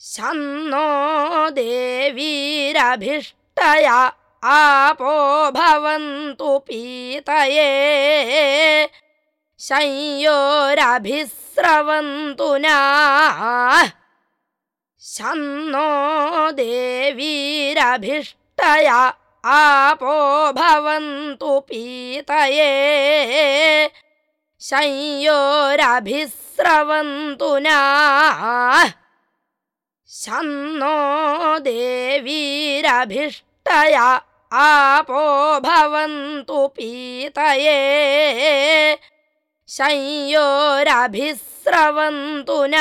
शन्नो देवीरभिष्टया आपो भवन्तु पीतये। संयोरभिस्रवन्तु न शन्नो देवीरभिष्टया आपो भवन्तु पीतये। संयोरभिस्रवन्तु न शन्नो देवीरभिष्टया आपो भवन्तु पीतये। संयोरभिस्रवन्तु न